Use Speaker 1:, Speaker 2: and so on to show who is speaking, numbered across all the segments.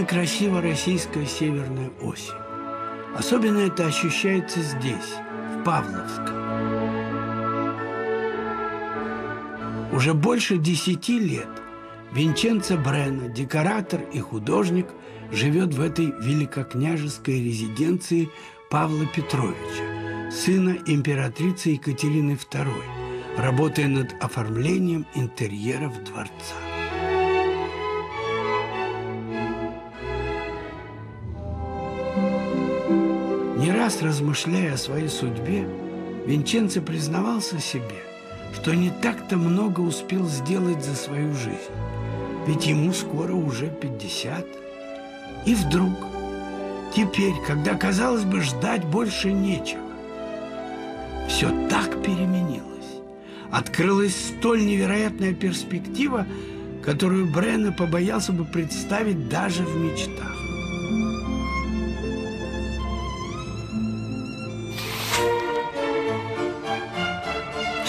Speaker 1: Невероятно красиво российская северная осень. Особенно это ощущается здесь, в Павловском. Уже больше десяти лет Винченцо Брена, декоратор и художник, живет в этой великокняжеской резиденции Павла Петровича, сына императрицы Екатерины II, работая над оформлением интерьеров дворца. Не раз размышляя о своей судьбе, Винченцо признавался себе, что не так-то много успел сделать за свою жизнь, ведь ему скоро уже 50. И вдруг, теперь, когда, казалось бы, ждать больше нечего, все так переменилось. Открылась столь невероятная перспектива, которую Брена побоялся бы представить даже в мечтах.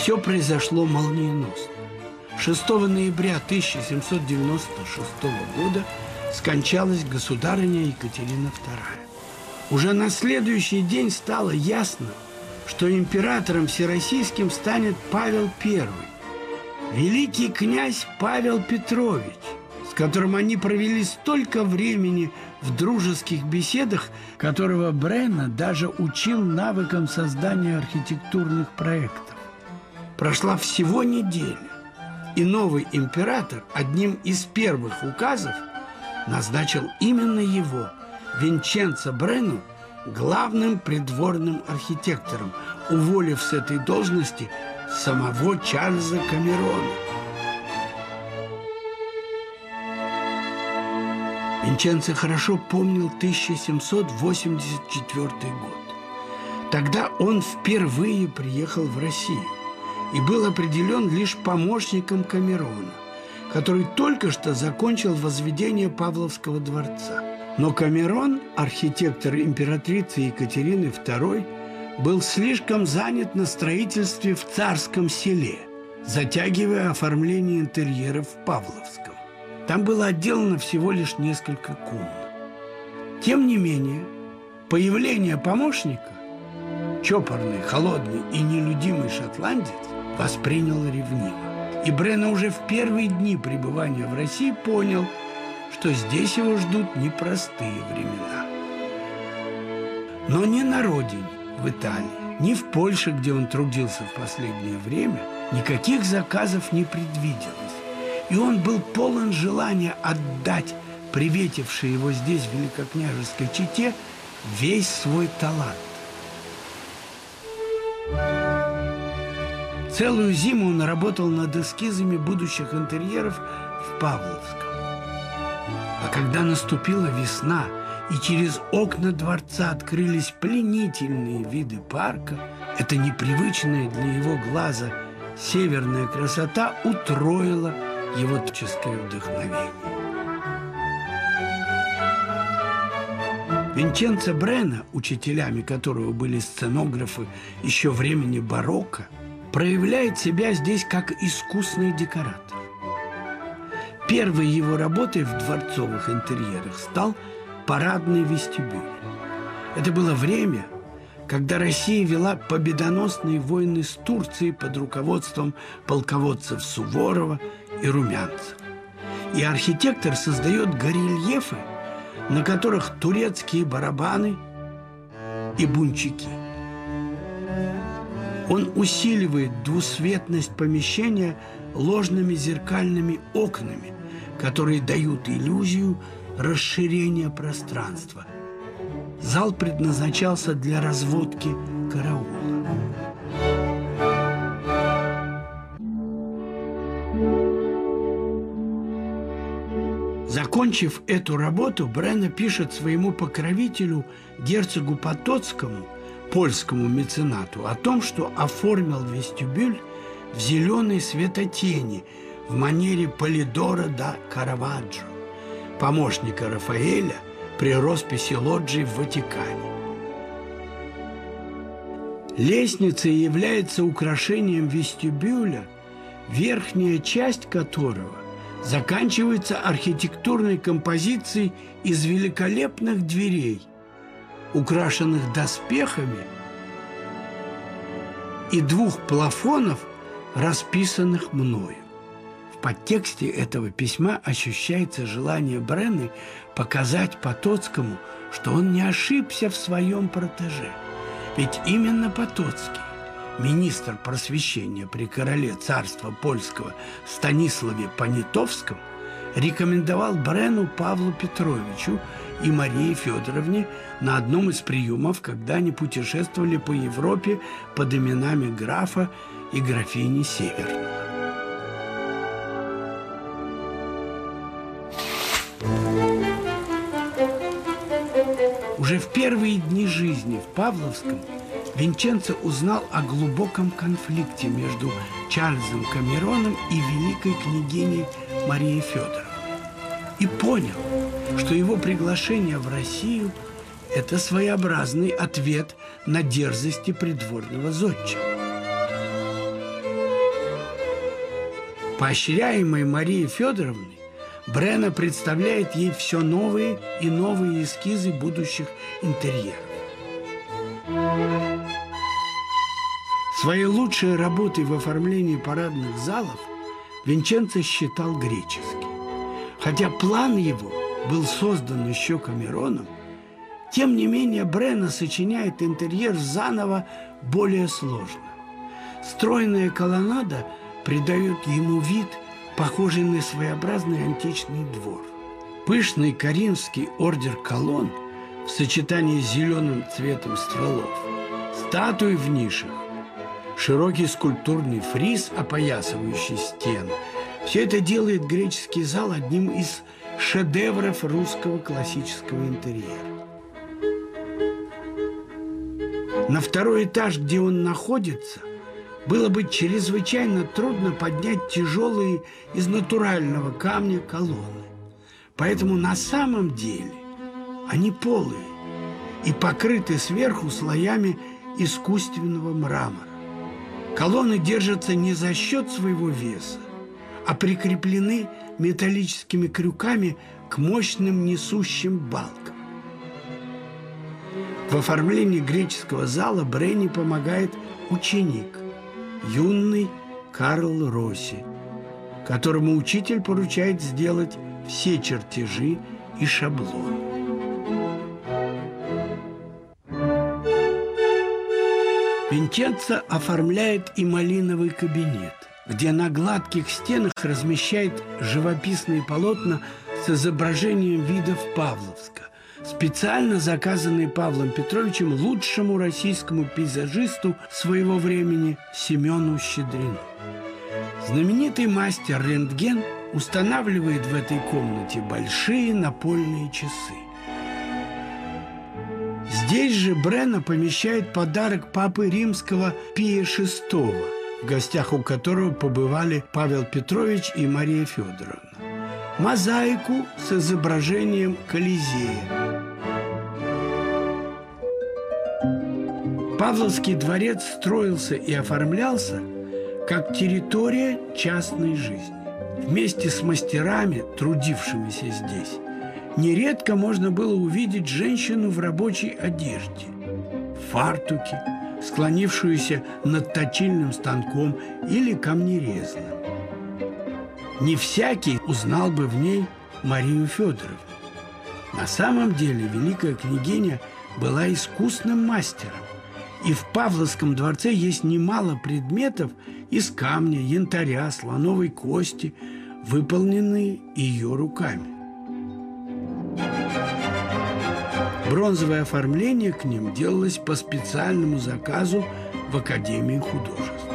Speaker 1: Все произошло молниеносно. 6 ноября 1796 года скончалась государыня Екатерина II. Уже на следующий день стало ясно, что императором всероссийским станет Павел I, великий князь Павел Петрович, с которым они провели столько времени в дружеских беседах, которого Бренна даже учил навыкам создания архитектурных проектов. Прошла всего неделя, и новый император одним из первых указов назначил именно его, Винченцо Брену, главным придворным архитектором, уволив с этой должности самого Чарльза Камерона. Винченцо хорошо помнил 1784 год. Тогда он впервые приехал в Россию и был определен лишь помощником Камерона, который только что закончил возведение Павловского дворца. Но Камерон, архитектор императрицы Екатерины II, был слишком занят на строительстве в Царском селе, затягивая оформление интерьеров в Павловском. Там было отделано всего лишь несколько комнат. Тем не менее, появление помощника, чопорный, холодный и нелюдимый шотландец, воспринял ревниво. И Брена уже в первые дни пребывания в России понял, что здесь его ждут непростые времена. Но ни на родине, в Италии, ни в Польше, где он трудился в последнее время, никаких заказов не предвиделось. И он был полон желания отдать приветившей его здесь великокняжеской чете весь свой талант. Целую зиму он работал над эскизами будущих интерьеров в Павловском. А когда наступила весна и через окна дворца открылись пленительные виды парка, эта непривычная для его глаза северная красота утроила его творческое вдохновение. Винченцо Брена, учителями которого были сценографы еще времени барокко, проявляет себя здесь как искусный декоратор. Первой его работой в дворцовых интерьерах стал парадный вестибюль. Это было время, когда Россия вела победоносные войны с Турцией под руководством полководцев Суворова и Румянцева. И архитектор создает горельефы, на которых турецкие барабаны и бунчики – он усиливает двусветность помещения ложными зеркальными окнами, которые дают иллюзию расширения пространства. Зал предназначался для разводки караула. Закончив эту работу, Брена пишет своему покровителю, герцогу Потоцкому – польскому меценату о том, что оформил вестибюль в зеленой светотени в манере Полидора да Караваджо, помощника Рафаэля при росписи лоджии в Ватикане. Лестница является украшением вестибюля, верхняя часть которого заканчивается архитектурной композицией из великолепных дверей, украшенных доспехами и двух плафонов, расписанных мною. В подтексте этого письма ощущается желание Бренны показать Потоцкому, что он не ошибся в своем протеже. Ведь именно Потоцкий министр просвещения при короле царства польского Станиславе Понятовском рекомендовал Брену Павлу Петровичу и Марии Федоровне на одном из приемов, когда они путешествовали по Европе под именами графа и графини Северного. Уже в первые дни жизни в Павловском Винченцо узнал о глубоком конфликте между Чарльзом Камероном и великой княгиней Марией Федоровной и понял, что его приглашение в Россию – это своеобразный ответ на дерзости придворного зодчего. Поощряемой Марией Федоровной, Брена представляет ей все новые и новые эскизы будущих интерьеров. Своей лучшей работой в оформлении парадных залов Винченцо считал греческий. Хотя план его был создан еще Камероном, тем не менее Брена сочиняет интерьер заново более сложно. Стройная колоннада придает ему вид, похожий на своеобразный античный двор. Пышный коринфский ордер колонн в сочетании с зеленым цветом стволов, статуи в нишах, широкий скульптурный фриз, опоясывающий стены. Все это делает греческий зал одним из шедевров русского классического интерьера. На второй этаж, где он находится, было бы чрезвычайно трудно поднять тяжелые из натурального камня колонны. Поэтому на самом деле они полые и покрыты сверху слоями искусственного мрамора. Колонны держатся не за счет своего веса, а прикреплены металлическими крюками к мощным несущим балкам. В оформлении греческого зала Бренни помогает ученик, юный Карл Росси, которому учитель поручает сделать все чертежи и шаблоны. Винченцо оформляет и малиновый кабинет, где на гладких стенах размещает живописные полотна с изображением видов Павловска, специально заказанные Павлом Петровичем лучшему российскому пейзажисту своего времени Семену Щедрину. Знаменитый мастер рентген устанавливает в этой комнате большие напольные часы. Здесь же Брена помещает подарок папы римского Пия VI, в гостях у которого побывали Павел Петрович и Мария Федоровна. Мозаику с изображением Колизея. Павловский дворец строился и оформлялся как территория частной жизни. Вместе с мастерами, трудившимися здесь, нередко можно было увидеть женщину в рабочей одежде, фартуке, склонившуюся над точильным станком или камнерезным. Не всякий узнал бы в ней Марию Федоровну. На самом деле великая княгиня была искусным мастером, и в Павловском дворце есть немало предметов из камня, янтаря, слоновой кости, выполненные ее руками. Бронзовое оформление к ним делалось по специальному заказу в Академии художеств.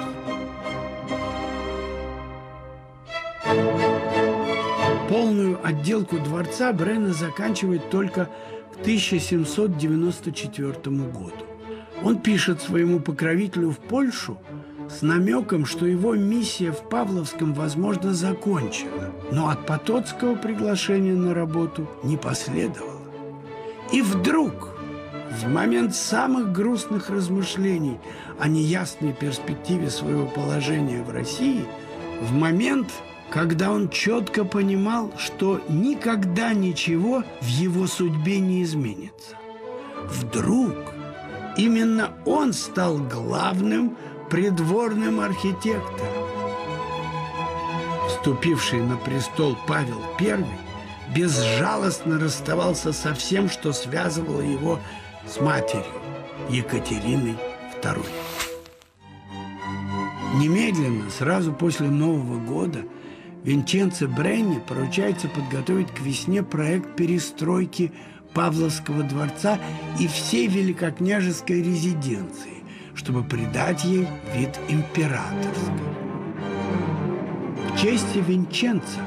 Speaker 1: Полную отделку дворца Брена заканчивает только к 1794 году. Он пишет своему покровителю в Польшу с намеком, что его миссия в Павловском, возможно, закончена, но от Потоцкого приглашения на работу не последовало. И вдруг, в момент самых грустных размышлений о неясной перспективе своего положения в России, в момент, когда он четко понимал, что никогда ничего в его судьбе не изменится. Вдруг именно он стал главным придворным архитектором. Вступивший на престол Павел I безжалостно расставался со всем, что связывало его с матерью Екатериной II. Немедленно, сразу после Нового года, Винченцо Бренни поручается подготовить к весне проект перестройки Павловского дворца и всей великокняжеской резиденции, чтобы придать ей вид императорской. К чести Винченца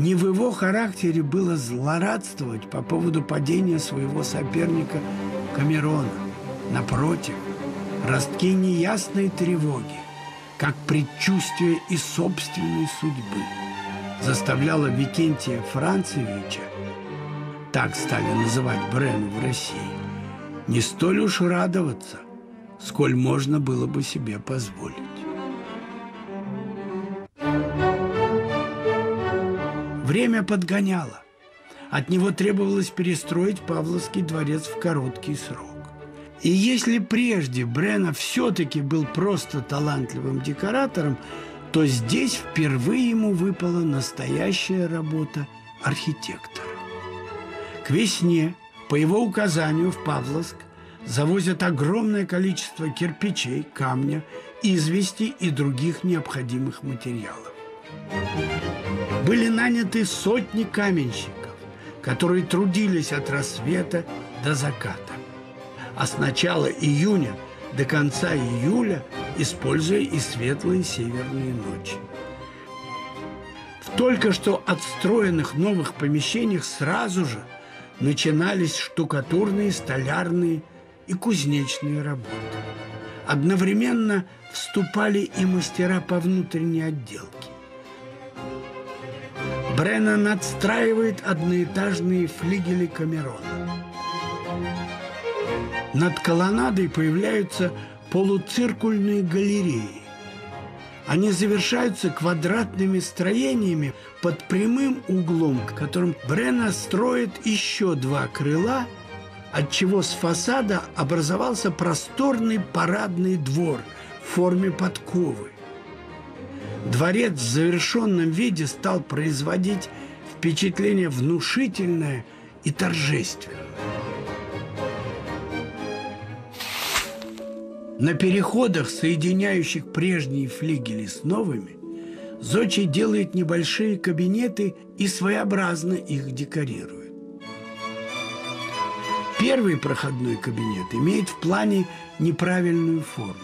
Speaker 1: не в его характере было злорадствовать по поводу падения своего соперника Камерона. Напротив, ростки неясной тревоги, как предчувствие и собственной судьбы, заставляло Викентия Францевича так стали называть Брену в России, не столь уж радоваться, сколь можно было бы себе позволить. Время подгоняло. От него требовалось перестроить Павловский дворец в короткий срок. И если прежде Брена все-таки был просто талантливым декоратором, то здесь впервые ему выпала настоящая работа архитектора. К весне, по его указанию, в Павловск завозят огромное количество кирпичей, камня, извести и других необходимых материалов. Были наняты сотни каменщиков, которые трудились от рассвета до заката. А с начала июня до конца июля используя и светлые северные ночи. В только что отстроенных новых помещениях сразу же – начинались штукатурные, столярные и кузнечные работы. Одновременно вступали и мастера по внутренней отделке. Бреннан отстраивает одноэтажные флигели Камерона. Над колоннадой появляются полуциркульные галереи. Они завершаются квадратными строениями под прямым углом, которым Брена строит еще два крыла, отчего с фасада образовался просторный парадный двор в форме подковы. Дворец в завершенном виде стал производить впечатление внушительное и торжественное. На переходах, соединяющих прежние флигели с новыми, Зочи делает небольшие кабинеты и своеобразно их декорирует. Первый проходной кабинет имеет в плане неправильную форму.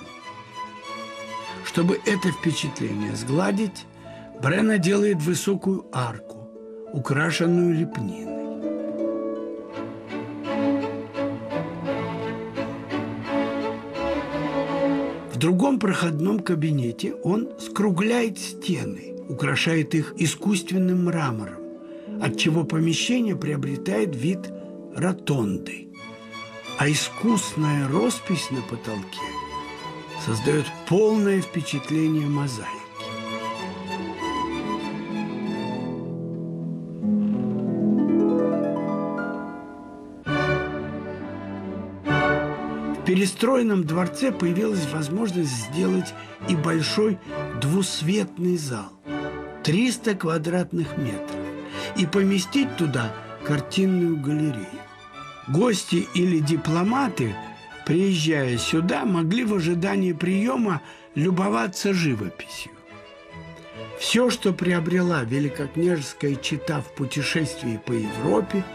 Speaker 1: Чтобы это впечатление сгладить, Брена делает высокую арку, украшенную лепниной. В другом проходном кабинете он скругляет стены, украшает их искусственным мрамором, отчего помещение приобретает вид ротонды. А искусная роспись на потолке создает полное впечатление мозаики. перестроенном дворце появилась возможность сделать и большой двусветный зал – 300 квадратных метров – и поместить туда картинную галерею. Гости или дипломаты, приезжая сюда, могли в ожидании приема любоваться живописью. Все, что приобрела великокняжеская чита в путешествии по Европе –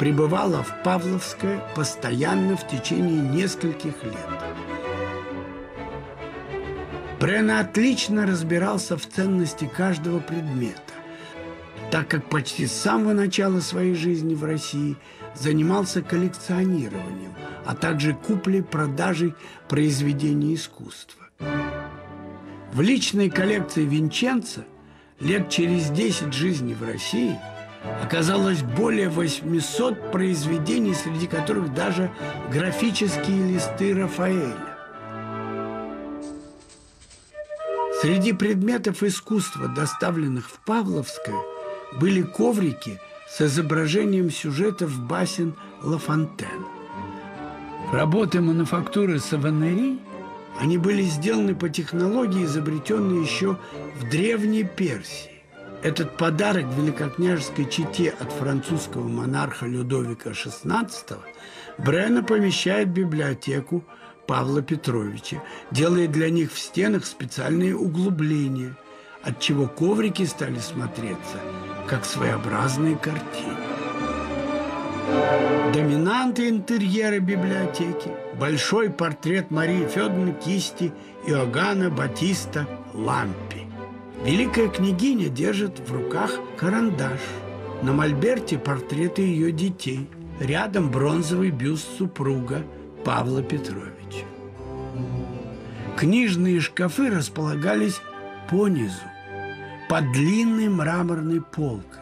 Speaker 1: пребывала в Павловское постоянно в течение нескольких лет. Брена отлично разбирался в ценности каждого предмета, так как почти с самого начала своей жизни в России занимался коллекционированием, а также куплей-продажей произведений искусства. В личной коллекции Винченца лет через 10 жизни в России – оказалось более 800 произведений, среди которых даже графические листы Рафаэля. Среди предметов искусства, доставленных в Павловское, были коврики с изображением сюжетов басен Ла Фонтен. Работы мануфактуры Саванери, они были сделаны по технологии, изобретенной еще в Древней Персии. Этот подарок великокняжеской чете от французского монарха Людовика XVI Брена помещает в библиотеку Павла Петровича, делая для них в стенах специальные углубления, от чего коврики стали смотреться как своеобразные картины. Доминанты интерьера библиотеки – большой портрет Марии Федоровны кисти Иоганна Батиста Лампи. Великая княгиня держит в руках карандаш. На мольберте портреты ее детей. Рядом бронзовый бюст супруга Павла Петровича. Книжные шкафы располагались понизу, под длинной мраморной полкой.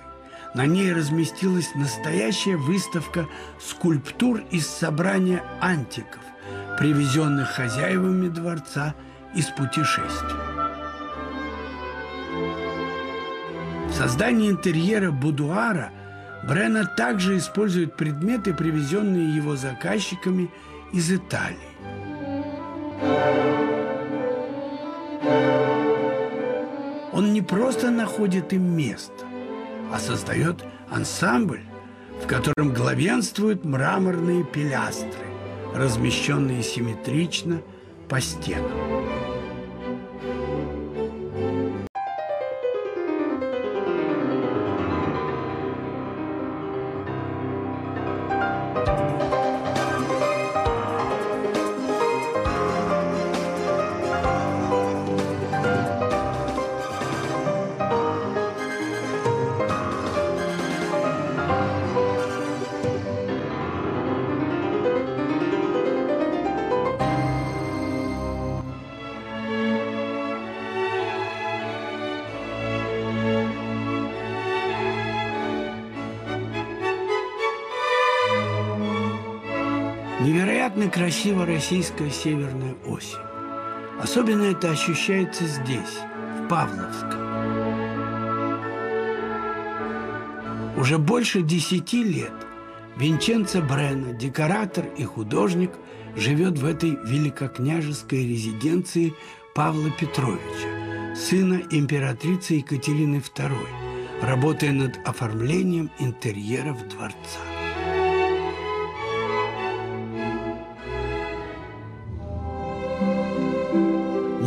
Speaker 1: На ней разместилась настоящая выставка скульптур из собрания антиков, привезенных хозяевами дворца из путешествий. В создании интерьера будуара Брена также использует предметы, привезенные его заказчиками из Италии. Он не просто находит им место, а создает ансамбль, в котором главенствуют мраморные пилястры, размещенные симметрично по стенам. Невероятно красиво российская северная осень. Особенно это ощущается здесь, в Павловском. Уже больше десяти лет Винченцо Брена, декоратор и художник, живет в этой великокняжеской резиденции Павла Петровича, сына императрицы Екатерины II, работая над оформлением интерьеров дворца.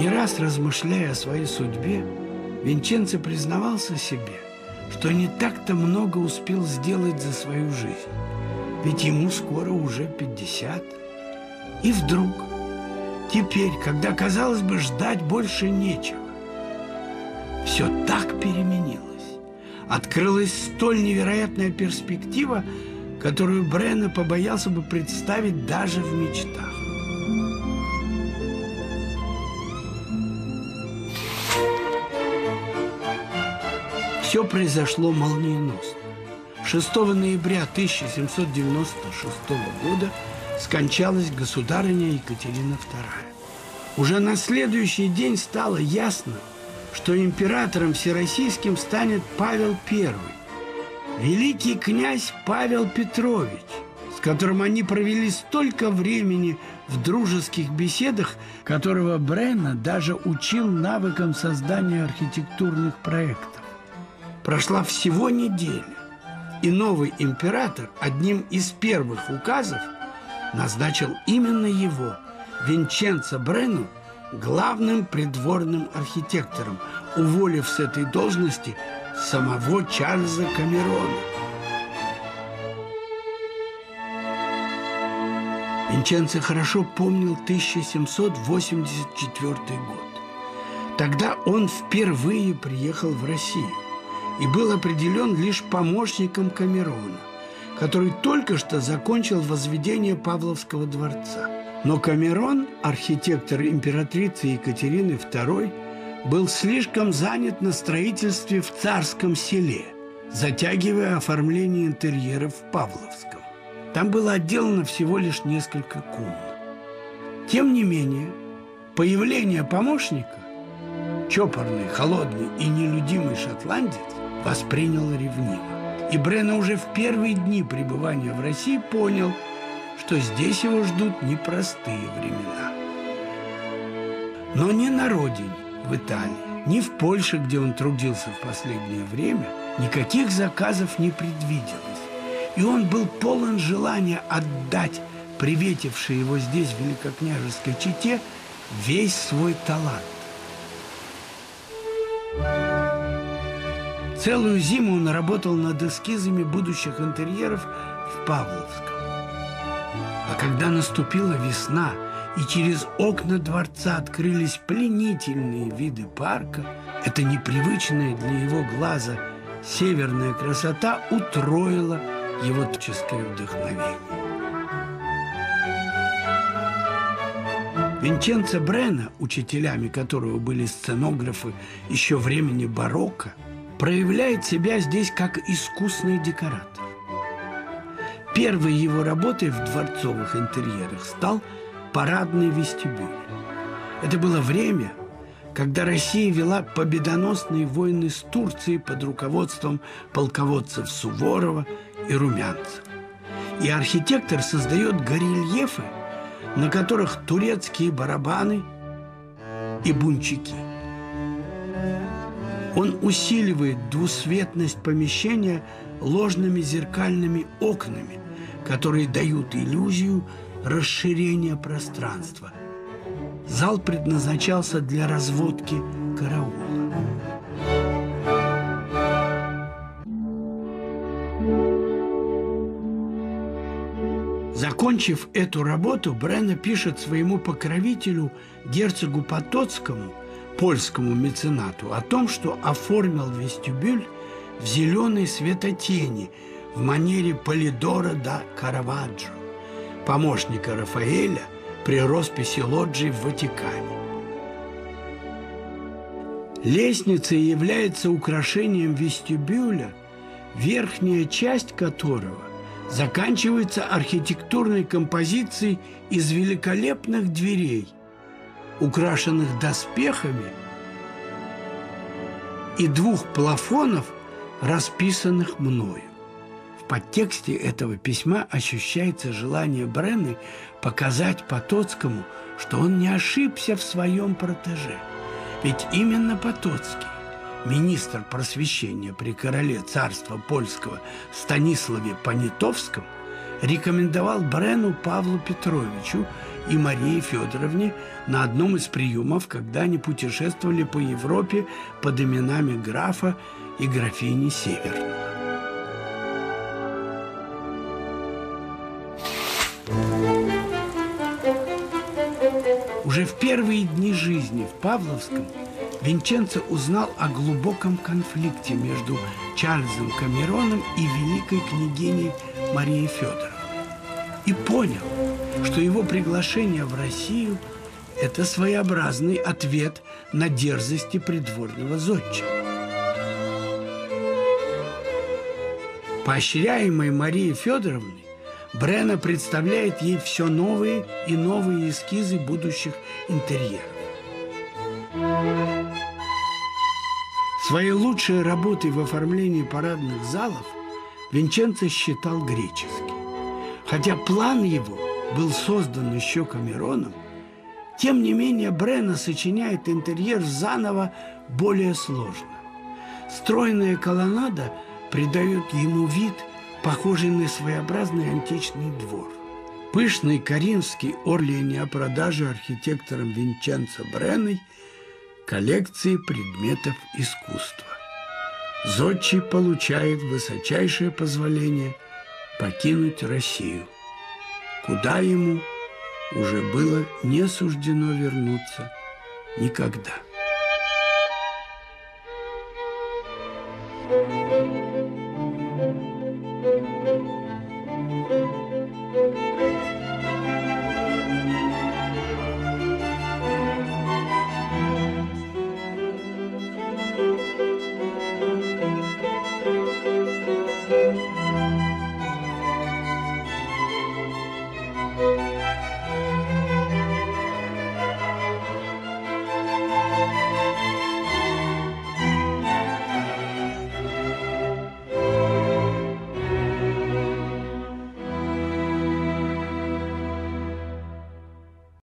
Speaker 1: Не раз размышляя о своей судьбе, Винченцо признавался себе, что не так-то много успел сделать за свою жизнь, ведь ему скоро уже 50. И вдруг, теперь, когда, казалось бы, ждать больше нечего, все так переменилось. Открылась столь невероятная перспектива, которую Брена побоялся бы представить даже в мечтах. Все произошло молниеносно. 6 ноября 1796 года скончалась государыня Екатерина II. Уже на следующий день стало ясно, что императором всероссийским станет Павел I, великий князь Павел Петрович, с которым они провели столько времени в дружеских беседах, которого Бренна даже учил навыкам создания архитектурных проектов. Прошла всего неделя, и новый император одним из первых указов назначил именно его, Винченцо Брену, главным придворным архитектором, уволив с этой должности самого Чарльза Камерона. Винченцо хорошо помнил 1784 год. Тогда он впервые приехал в Россию и был определен лишь помощником Камерона, который только что закончил возведение Павловского дворца. Но Камерон, архитектор императрицы Екатерины II, был слишком занят на строительстве в Царском селе, затягивая оформление интерьеров в Павловском. Там было отделано всего лишь несколько комнат. Тем не менее, появление помощника чопорный, холодный и нелюдимый шотландец воспринял ревниво. И Брена уже в первые дни пребывания в России понял, что здесь его ждут непростые времена. Но не на родине, в Италии, ни в Польше, где он трудился в последнее время, никаких заказов не предвиделось. И он был полон желания отдать приветившей его здесь великокняжеской чете весь свой талант. Целую зиму он работал над эскизами будущих интерьеров в Павловском. А когда наступила весна и через окна дворца открылись пленительные виды парка, эта непривычная для его глаза северная красота утроила его творческое вдохновение. Винченцо Брена, учителями которого были сценографы еще времени барокко, проявляет себя здесь как искусный декоратор. Первой его работой в дворцовых интерьерах стал парадный вестибюль. Это было время, когда Россия вела победоносные войны с Турцией под руководством полководцев Суворова и Румянцева. И архитектор создает горельефы – на которых турецкие барабаны и бунчики. Он усиливает двусветность помещения ложными зеркальными окнами, которые дают иллюзию расширения пространства. Зал предназначался для разводки караула. Закончив эту работу, Брена пишет своему покровителю, герцогу Потоцкому, польскому меценату, о том, что оформил вестибюль в зеленой светотени в манере Полидора да Караваджо, помощника Рафаэля при росписи лоджии в Ватикане. Лестница является украшением вестибюля, верхняя часть которого заканчивается архитектурной композицией из великолепных дверей, украшенных доспехами и двух плафонов, расписанных мною. В подтексте этого письма ощущается желание Бренны показать Потоцкому, что он не ошибся в своем протеже. Ведь именно Потоцкий министр просвещения при короле царства польского Станиславе Понятовском рекомендовал Брену Павлу Петровичу и Марии Федоровне на одном из приемов, когда они путешествовали по Европе под именами графа и графини Северного. Уже в первые дни жизни в Павловском – Винченцо узнал о глубоком конфликте между Чарльзом Камероном и великой княгиней Марией Федоровной и понял, что его приглашение в Россию – это своеобразный ответ на дерзости придворного зодчего. Поощряемой Марией Федоровной, Брена представляет ей все новые и новые эскизы будущих интерьеров. Своей лучшей работой в оформлении парадных залов Винченцо считал греческий. Хотя план его был создан еще Камероном, тем не менее Брена сочиняет интерьер заново более сложно. Стройная колоннада придает ему вид, похожий на своеобразный античный двор. Пышный Каринский орлине о продаже архитектором Винченцо Бреной – коллекции предметов искусства. Зодчий получает высочайшее позволение покинуть Россию, куда ему уже было не суждено вернуться никогда. Thank you.